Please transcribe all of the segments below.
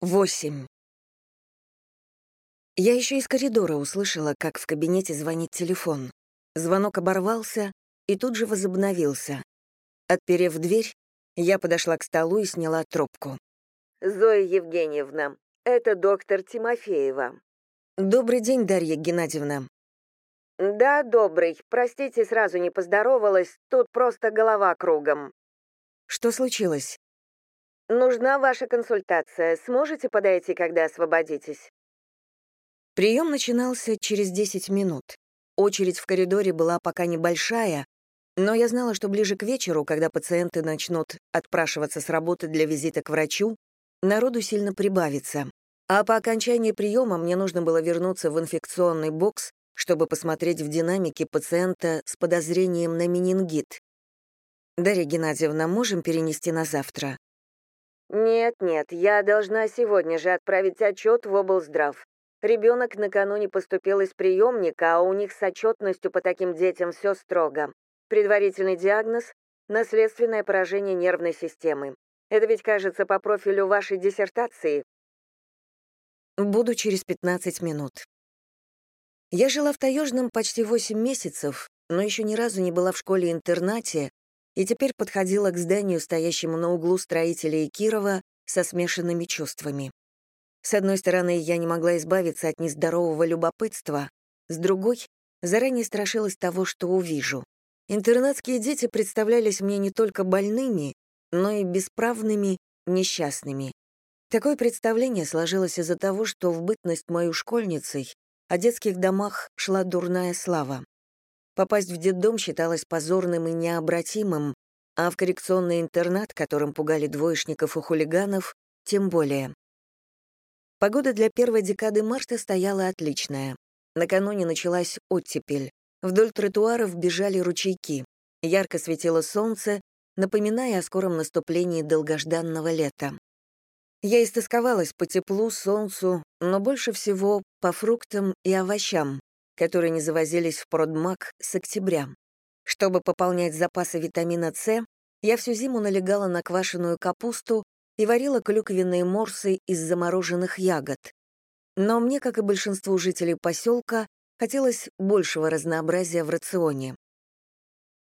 Восемь. Я еще из коридора услышала, как в кабинете звонит телефон. Звонок оборвался и тут же возобновился. Отперев дверь, я подошла к столу и сняла трубку. «Зоя Евгеньевна, это доктор Тимофеева». «Добрый день, Дарья Геннадьевна». «Да, добрый. Простите, сразу не поздоровалась. Тут просто голова кругом». «Что случилось?» «Нужна ваша консультация. Сможете подойти, когда освободитесь?» Прием начинался через 10 минут. Очередь в коридоре была пока небольшая, но я знала, что ближе к вечеру, когда пациенты начнут отпрашиваться с работы для визита к врачу, народу сильно прибавится. А по окончании приема мне нужно было вернуться в инфекционный бокс, чтобы посмотреть в динамике пациента с подозрением на менингит. «Дарья Геннадьевна, можем перенести на завтра?» «Нет-нет, я должна сегодня же отправить отчет в облздрав. Ребенок накануне поступил из приемника, а у них с отчетностью по таким детям все строго. Предварительный диагноз — наследственное поражение нервной системы. Это ведь, кажется, по профилю вашей диссертации». «Буду через 15 минут». Я жила в Таежном почти 8 месяцев, но еще ни разу не была в школе-интернате, и теперь подходила к зданию, стоящему на углу строителей Кирова, со смешанными чувствами. С одной стороны, я не могла избавиться от нездорового любопытства, с другой — заранее страшилась того, что увижу. Интернатские дети представлялись мне не только больными, но и бесправными, несчастными. Такое представление сложилось из-за того, что в бытность мою школьницей о детских домах шла дурная слава. Попасть в детдом считалось позорным и необратимым, а в коррекционный интернат, которым пугали двоечников и хулиганов, тем более. Погода для первой декады марта стояла отличная. Накануне началась оттепель. Вдоль тротуаров бежали ручейки. Ярко светило солнце, напоминая о скором наступлении долгожданного лета. Я истосковалась по теплу, солнцу, но больше всего по фруктам и овощам, которые не завозились в продмаг с октября. Чтобы пополнять запасы витамина С, я всю зиму налегала на квашеную капусту и варила клюквенные морсы из замороженных ягод. Но мне, как и большинству жителей поселка, хотелось большего разнообразия в рационе.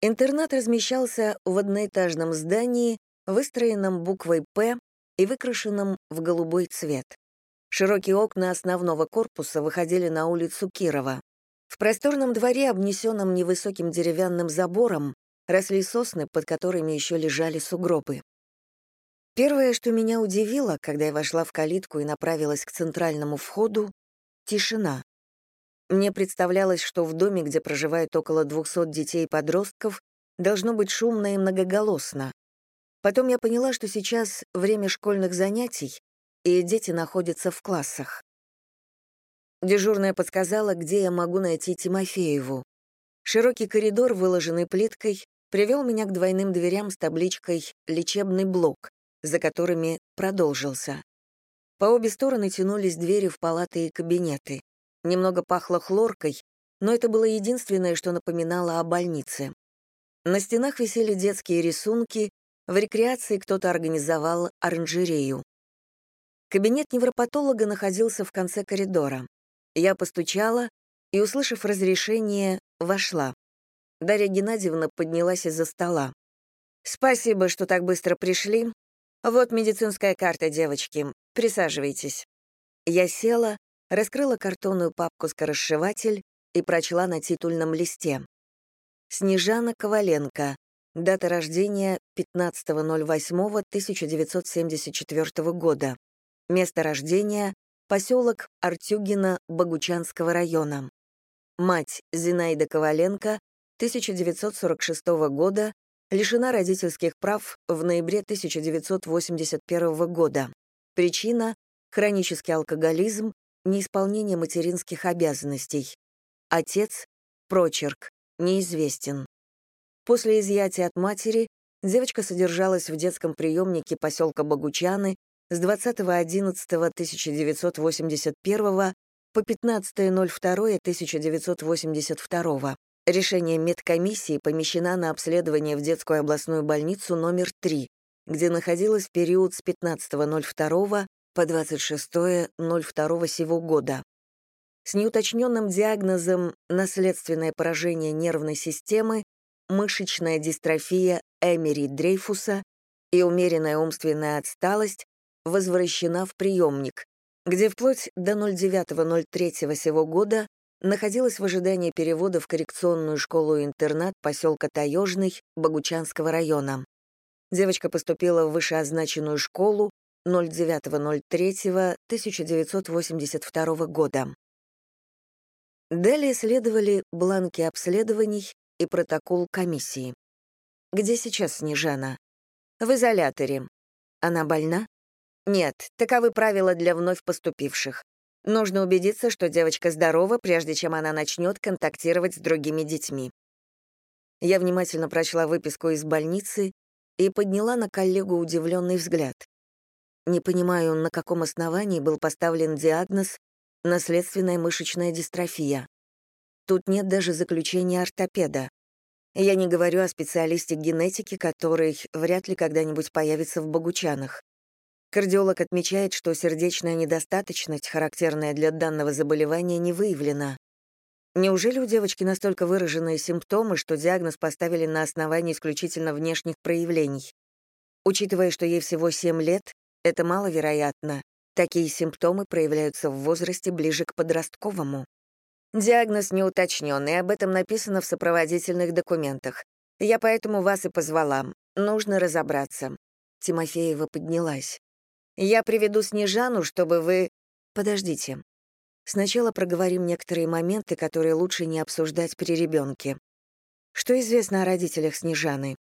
Интернат размещался в одноэтажном здании, выстроенном буквой «П» и выкрашенном в голубой цвет. Широкие окна основного корпуса выходили на улицу Кирова. В просторном дворе, обнесенном невысоким деревянным забором, росли сосны, под которыми еще лежали сугробы. Первое, что меня удивило, когда я вошла в калитку и направилась к центральному входу — тишина. Мне представлялось, что в доме, где проживает около 200 детей и подростков, должно быть шумно и многоголосно. Потом я поняла, что сейчас время школьных занятий, и дети находятся в классах. Дежурная подсказала, где я могу найти Тимофееву. Широкий коридор, выложенный плиткой, привел меня к двойным дверям с табличкой «Лечебный блок», за которыми продолжился. По обе стороны тянулись двери в палаты и кабинеты. Немного пахло хлоркой, но это было единственное, что напоминало о больнице. На стенах висели детские рисунки, в рекреации кто-то организовал оранжерею. Кабинет невропатолога находился в конце коридора. Я постучала и, услышав разрешение, вошла. Дарья Геннадьевна поднялась из-за стола. «Спасибо, что так быстро пришли. Вот медицинская карта, девочки. Присаживайтесь». Я села, раскрыла картонную папку-скоросшиватель и прочла на титульном листе. Снежана Коваленко. Дата рождения 15.08.1974 года. Место рождения — поселок Артюгина Богучанского района. Мать Зинаида Коваленко, 1946 года, лишена родительских прав в ноябре 1981 года. Причина — хронический алкоголизм, неисполнение материнских обязанностей. Отец — прочерк, неизвестен. После изъятия от матери девочка содержалась в детском приемнике поселка Богучаны с 20.11.1981 по 15.02.1982. Решение медкомиссии помещена на обследование в детскую областную больницу номер 3, где находилась в период с 15.02 по 26.02 сего года. С неуточненным диагнозом наследственное поражение нервной системы, мышечная дистрофия Эмери Дрейфуса и умеренная умственная отсталость возвращена в приемник, где вплоть до 09.03 сего года находилась в ожидании перевода в коррекционную школу-интернат поселка Таежный Богучанского района. Девочка поступила в вышеозначенную школу 09.03.1982 года. Далее следовали бланки обследований и протокол комиссии. Где сейчас Снежана? В изоляторе. Она больна? Нет, таковы правила для вновь поступивших. Нужно убедиться, что девочка здорова, прежде чем она начнет контактировать с другими детьми. Я внимательно прочла выписку из больницы и подняла на коллегу удивленный взгляд. Не понимаю, на каком основании был поставлен диагноз «наследственная мышечная дистрофия». Тут нет даже заключения ортопеда. Я не говорю о специалисте генетики, который вряд ли когда-нибудь появится в Богучанах. Кардиолог отмечает, что сердечная недостаточность, характерная для данного заболевания, не выявлена. Неужели у девочки настолько выраженные симптомы, что диагноз поставили на основании исключительно внешних проявлений? Учитывая, что ей всего 7 лет, это маловероятно. Такие симптомы проявляются в возрасте ближе к подростковому. Диагноз не уточнен, и об этом написано в сопроводительных документах. Я поэтому вас и позвала. Нужно разобраться. Тимофеева поднялась. Я приведу Снежану, чтобы вы... Подождите. Сначала проговорим некоторые моменты, которые лучше не обсуждать при ребенке. Что известно о родителях Снежаны?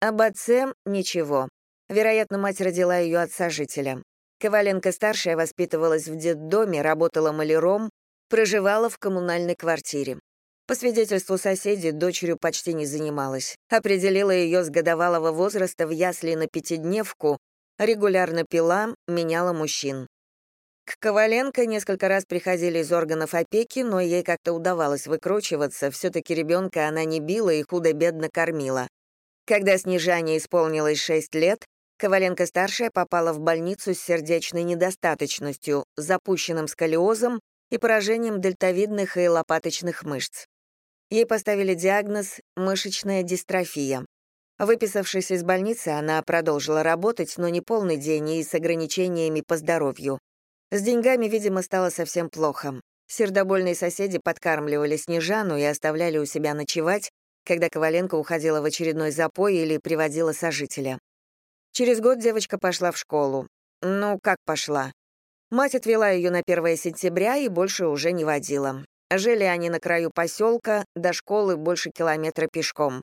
Об отце — ничего. Вероятно, мать родила ее от сожителя. Коваленко-старшая воспитывалась в детдоме, работала маляром, проживала в коммунальной квартире. По свидетельству соседей, дочерью почти не занималась. Определила ее с годовалого возраста в ясли на пятидневку, регулярно пила, меняла мужчин. К Коваленко несколько раз приходили из органов опеки, но ей как-то удавалось выкручиваться, все-таки ребенка она не била и худо-бедно кормила. Когда Снежане исполнилось 6 лет, Коваленко-старшая попала в больницу с сердечной недостаточностью, запущенным сколиозом и поражением дельтовидных и лопаточных мышц. Ей поставили диагноз «мышечная дистрофия». Выписавшись из больницы, она продолжила работать, но не полный день и с ограничениями по здоровью. С деньгами, видимо, стало совсем плохо. Сердобольные соседи подкармливали Снежану и оставляли у себя ночевать, когда Коваленко уходила в очередной запой или приводила сожителя. Через год девочка пошла в школу. Ну, как пошла? Мать отвела ее на 1 сентября и больше уже не водила. Жили они на краю поселка, до школы больше километра пешком.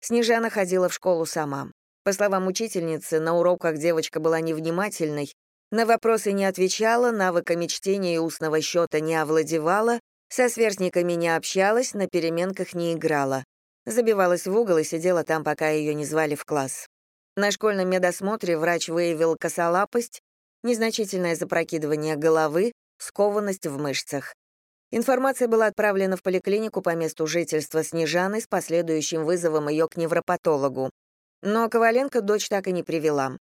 Снежана ходила в школу сама. По словам учительницы, на уроках девочка была невнимательной, на вопросы не отвечала, навыками чтения и устного счета не овладевала, со сверстниками не общалась, на переменках не играла. Забивалась в угол и сидела там, пока ее не звали в класс. На школьном медосмотре врач выявил косолапость, незначительное запрокидывание головы, скованность в мышцах. Информация была отправлена в поликлинику по месту жительства Снежаны с последующим вызовом ее к невропатологу. Но Коваленко дочь так и не привела.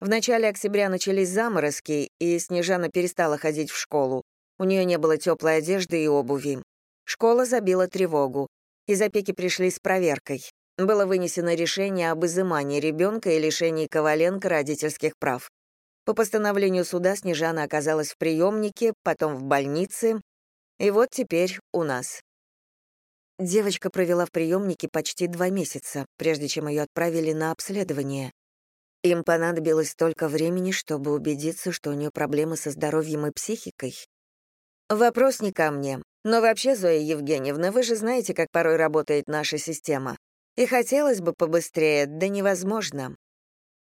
В начале октября начались заморозки, и Снежана перестала ходить в школу. У нее не было теплой одежды и обуви. Школа забила тревогу. Из опеки пришли с проверкой. Было вынесено решение об изымании ребенка и лишении Коваленко родительских прав. По постановлению суда Снежана оказалась в приемнике, потом в больнице, и вот теперь у нас. Девочка провела в приемнике почти два месяца, прежде чем ее отправили на обследование. Им понадобилось столько времени, чтобы убедиться, что у нее проблемы со здоровьем и психикой. Вопрос не ко мне. Но вообще, Зоя Евгеньевна, вы же знаете, как порой работает наша система. И хотелось бы побыстрее, да невозможно.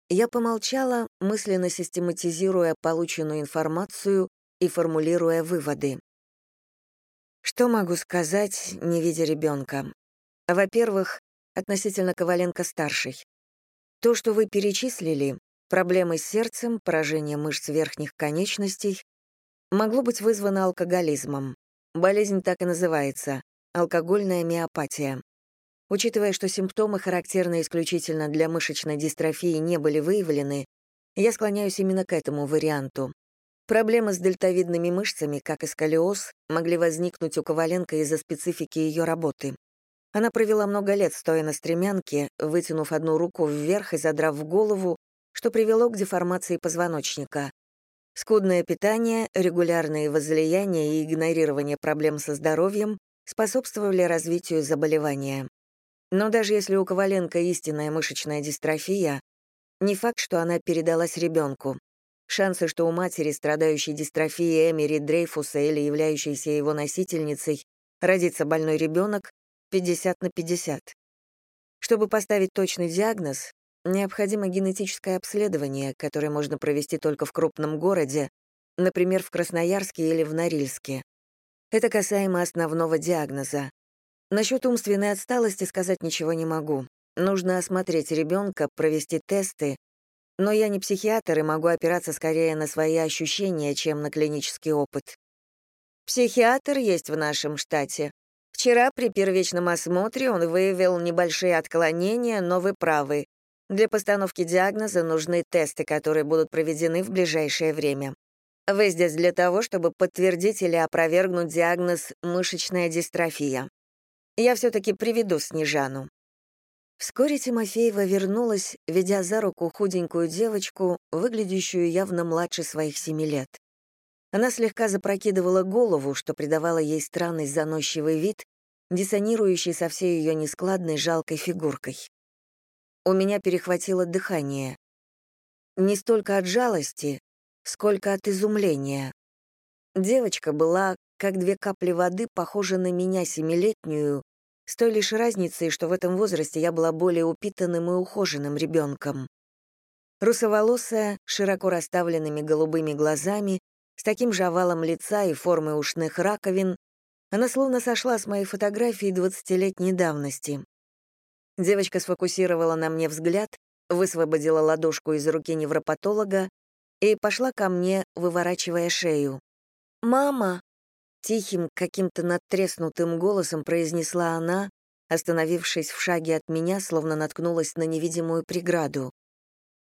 Я помолчала, мысленно систематизируя полученную информацию и формулируя выводы. Что могу сказать, не видя ребенка? Во-первых, относительно Коваленко-старшей. То, что вы перечислили, проблемы с сердцем, поражение мышц верхних конечностей, могло быть вызвано алкоголизмом. Болезнь так и называется — алкогольная миопатия. Учитывая, что симптомы, характерные исключительно для мышечной дистрофии, не были выявлены, я склоняюсь именно к этому варианту. Проблемы с дельтовидными мышцами, как и сколиоз, могли возникнуть у Коваленко из-за специфики ее работы. Она провела много лет, стоя на стремянке, вытянув одну руку вверх и задрав голову, что привело к деформации позвоночника. Скудное питание, регулярные возлияния и игнорирование проблем со здоровьем способствовали развитию заболевания. Но даже если у Коваленко истинная мышечная дистрофия, не факт, что она передалась ребенку. Шансы, что у матери, страдающей дистрофией Эмери Дрейфуса или являющейся его носительницей, родится больной ребенок, 50 на 50. Чтобы поставить точный диагноз, необходимо генетическое обследование, которое можно провести только в крупном городе, например, в Красноярске или в Норильске. Это касаемо основного диагноза. Насчет умственной отсталости сказать ничего не могу. Нужно осмотреть ребенка, провести тесты, но я не психиатр и могу опираться скорее на свои ощущения, чем на клинический опыт. Психиатр есть в нашем штате. Вчера при первичном осмотре он выявил небольшие отклонения, но вы правы. Для постановки диагноза нужны тесты, которые будут проведены в ближайшее время. Вы здесь для того, чтобы подтвердить или опровергнуть диагноз «мышечная дистрофия». Я все-таки приведу Снежану. Вскоре Тимофеева вернулась, ведя за руку худенькую девочку, выглядящую явно младше своих семи лет. Она слегка запрокидывала голову, что придавало ей странный заносчивый вид, диссонирующий со всей ее нескладной жалкой фигуркой. У меня перехватило дыхание. Не столько от жалости, сколько от изумления. Девочка была, как две капли воды, похожа на меня семилетнюю, с той лишь разницей, что в этом возрасте я была более упитанным и ухоженным ребенком. Русоволосая, широко расставленными голубыми глазами, с таким же овалом лица и формой ушных раковин, она словно сошла с моей фотографии двадцатилетней давности. Девочка сфокусировала на мне взгляд, высвободила ладошку из руки невропатолога и пошла ко мне, выворачивая шею. «Мама!» Тихим, каким-то надтреснутым голосом произнесла она, остановившись в шаге от меня, словно наткнулась на невидимую преграду.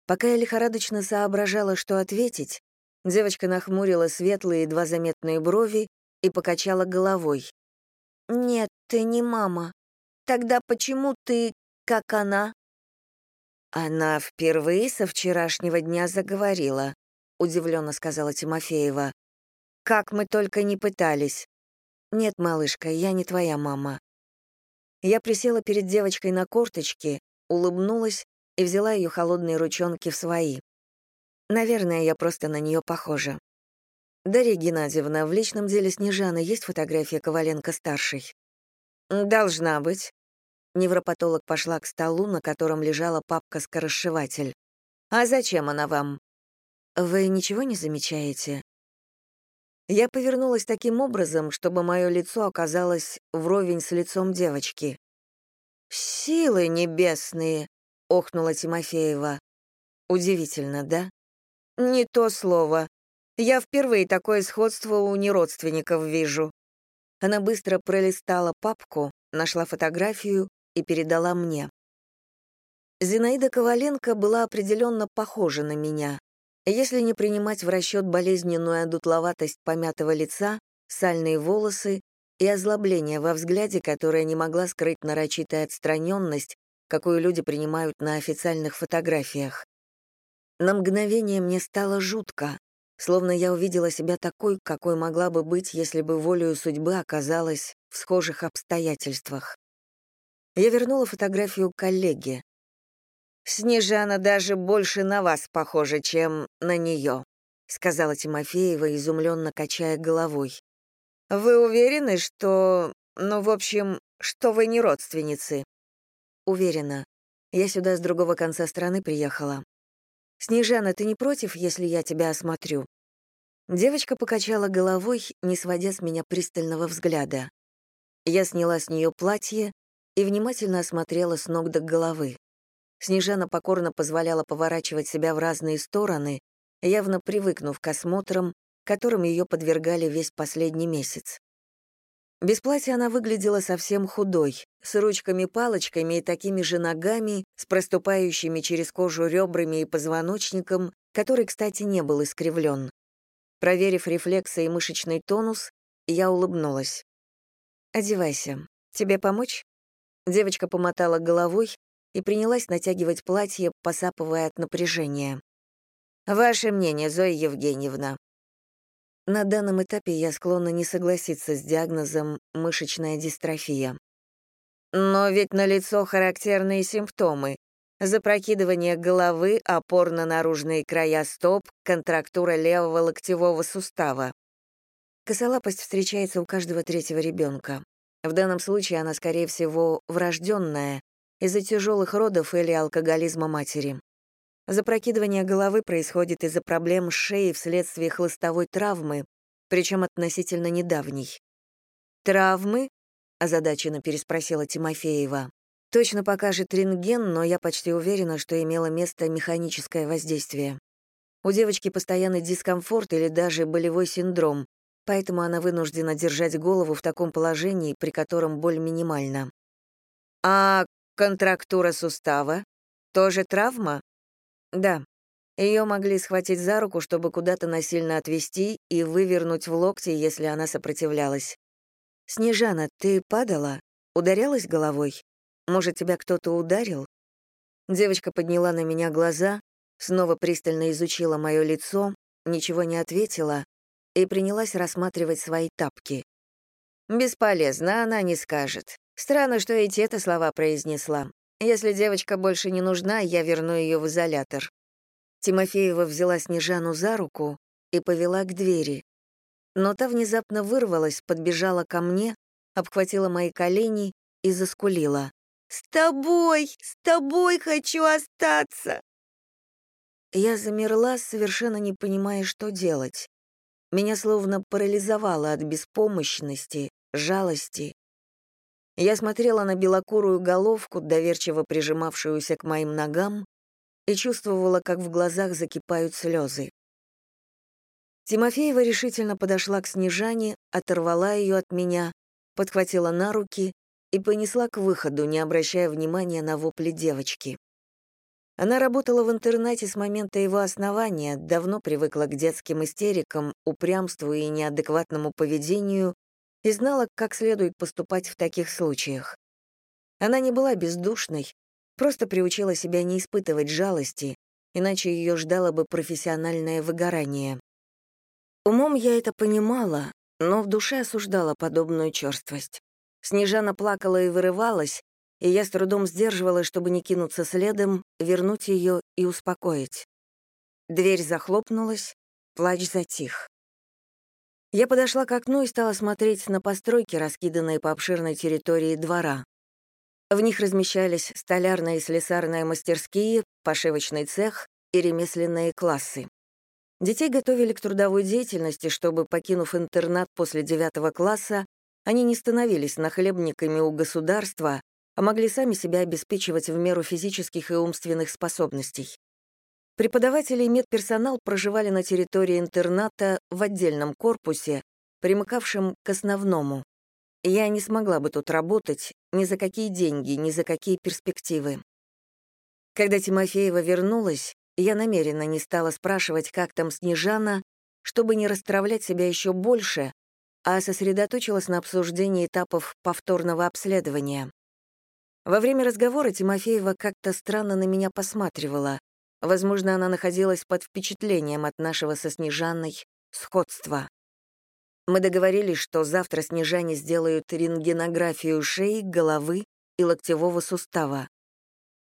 Пока я лихорадочно соображала, что ответить, девочка нахмурила светлые, едва заметные брови и покачала головой. «Нет, ты не мама. Тогда почему ты, как она?» «Она впервые со вчерашнего дня заговорила», — удивленно сказала Тимофеева. Как мы только не пытались. Нет, малышка, я не твоя мама. Я присела перед девочкой на корточки, улыбнулась и взяла ее холодные ручонки в свои. Наверное, я просто на нее похожа. Дарья Геннадьевна, в личном деле Снежаны есть фотография Коваленко-старшей? Должна быть. Невропатолог пошла к столу, на котором лежала папка-скоросшиватель. А зачем она вам? Вы ничего не замечаете? Я повернулась таким образом, чтобы мое лицо оказалось вровень с лицом девочки. «Силы небесные!» — охнула Тимофеева. «Удивительно, да?» «Не то слово. Я впервые такое сходство у неродственников вижу». Она быстро пролистала папку, нашла фотографию и передала мне. Зинаида Коваленко была определенно похожа на меня. Если не принимать в расчет болезненную одутловатость помятого лица, сальные волосы и озлобление во взгляде, которое не могла скрыть нарочитая отстраненность, какую люди принимают на официальных фотографиях. На мгновение мне стало жутко, словно я увидела себя такой, какой могла бы быть, если бы волею судьбы оказалась в схожих обстоятельствах. Я вернула фотографию коллеге. «Снежана даже больше на вас похожа, чем на нее», сказала Тимофеева, изумленно качая головой. «Вы уверены, что... Ну, в общем, что вы не родственницы?» «Уверена. Я сюда с другого конца страны приехала. Снежана, ты не против, если я тебя осмотрю?» Девочка покачала головой, не сводя с меня пристального взгляда. Я сняла с нее платье и внимательно осмотрела с ног до головы. Снежана покорно позволяла поворачивать себя в разные стороны, явно привыкнув к осмотрам, которым ее подвергали весь последний месяц. Без платья она выглядела совсем худой, с ручками-палочками и такими же ногами, с проступающими через кожу ребрами и позвоночником, который, кстати, не был искривлен. Проверив рефлексы и мышечный тонус, я улыбнулась. «Одевайся. Тебе помочь?» Девочка помотала головой и принялась натягивать платье, посапывая от напряжения. «Ваше мнение, Зоя Евгеньевна?» На данном этапе я склонна не согласиться с диагнозом «мышечная дистрофия». Но ведь налицо характерные симптомы. Запрокидывание головы, опор на наружные края стоп, контрактура левого локтевого сустава. Косолапость встречается у каждого третьего ребенка. В данном случае она, скорее всего, врожденная, из-за тяжелых родов или алкоголизма матери. Запрокидывание головы происходит из-за проблем с шеей вследствие хлыстовой травмы, причем относительно недавней. «Травмы?» — озадаченно переспросила Тимофеева. «Точно покажет рентген, но я почти уверена, что имело место механическое воздействие. У девочки постоянный дискомфорт или даже болевой синдром, поэтому она вынуждена держать голову в таком положении, при котором боль минимальна. А контрактура сустава? Тоже травма? Да. Ее могли схватить за руку, чтобы куда-то насильно отвести и вывернуть в локте, если она сопротивлялась. «Снежана, ты падала? Ударялась головой? Может, тебя кто-то ударил?» Девочка подняла на меня глаза, снова пристально изучила мое лицо, ничего не ответила, и принялась рассматривать свои тапки. «Бесполезно, она не скажет. Странно, что эти это слова произнесла. Если девочка больше не нужна, я верну ее в изолятор». Тимофеева взяла Снежану за руку и повела к двери. Но та внезапно вырвалась, подбежала ко мне, обхватила мои колени и заскулила. «С тобой! С тобой хочу остаться!» Я замерла, совершенно не понимая, что делать. Меня словно парализовало от беспомощности, жалости. Я смотрела на белокурую головку, доверчиво прижимавшуюся к моим ногам, и чувствовала, как в глазах закипают слезы. Тимофеева решительно подошла к Снежане, оторвала ее от меня, подхватила на руки и понесла к выходу, не обращая внимания на вопли девочки. Она работала в интернате с момента его основания, давно привыкла к детским истерикам, упрямству и неадекватному поведению и знала, как следует поступать в таких случаях. Она не была бездушной, просто приучила себя не испытывать жалости, иначе ее ждало бы профессиональное выгорание. Умом я это понимала, но в душе осуждала подобную черствость. Снежана плакала и вырывалась, и я с трудом сдерживала, чтобы не кинуться следом, вернуть ее и успокоить. Дверь захлопнулась, плач затих. Я подошла к окну и стала смотреть на постройки, раскиданные по обширной территории двора. В них размещались столярная и слесарная мастерские, пошивочный цех и ремесленные классы. Детей готовили к трудовой деятельности, чтобы, покинув интернат после девятого класса, они не становились нахлебниками у государства, а могли сами себя обеспечивать в меру физических и умственных способностей. Преподаватели и медперсонал проживали на территории интерната в отдельном корпусе, примыкавшем к основному. Я не смогла бы тут работать ни за какие деньги, ни за какие перспективы. Когда Тимофеева вернулась, я намеренно не стала спрашивать, как там Снежана, чтобы не расстравлять себя еще больше, а сосредоточилась на обсуждении этапов повторного обследования. Во время разговора Тимофеева как-то странно на меня посматривала. Возможно, она находилась под впечатлением от нашего со Снежанной сходства. Мы договорились, что завтра Снежане сделают рентгенографию шеи, головы и локтевого сустава.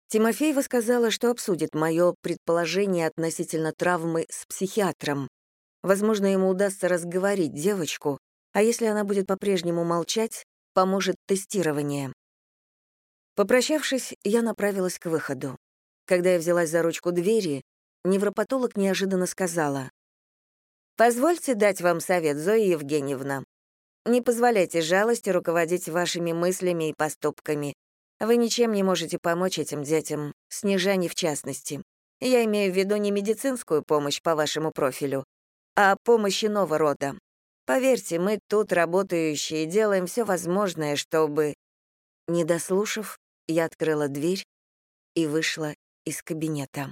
Тимофеева сказала, что обсудит мое предположение относительно травмы с психиатром. Возможно, ему удастся разговорить девочку, а если она будет по-прежнему молчать, поможет тестирование. Попрощавшись, я направилась к выходу. Когда я взялась за ручку двери, невропатолог неожиданно сказала. «Позвольте дать вам совет, Зоя Евгеньевна. Не позволяйте жалости руководить вашими мыслями и поступками. Вы ничем не можете помочь этим детям, Снежане в частности. Я имею в виду не медицинскую помощь по вашему профилю, а помощь иного рода. Поверьте, мы тут, работающие, делаем все возможное, чтобы...» Не дослушав, я открыла дверь и вышла из кабинета.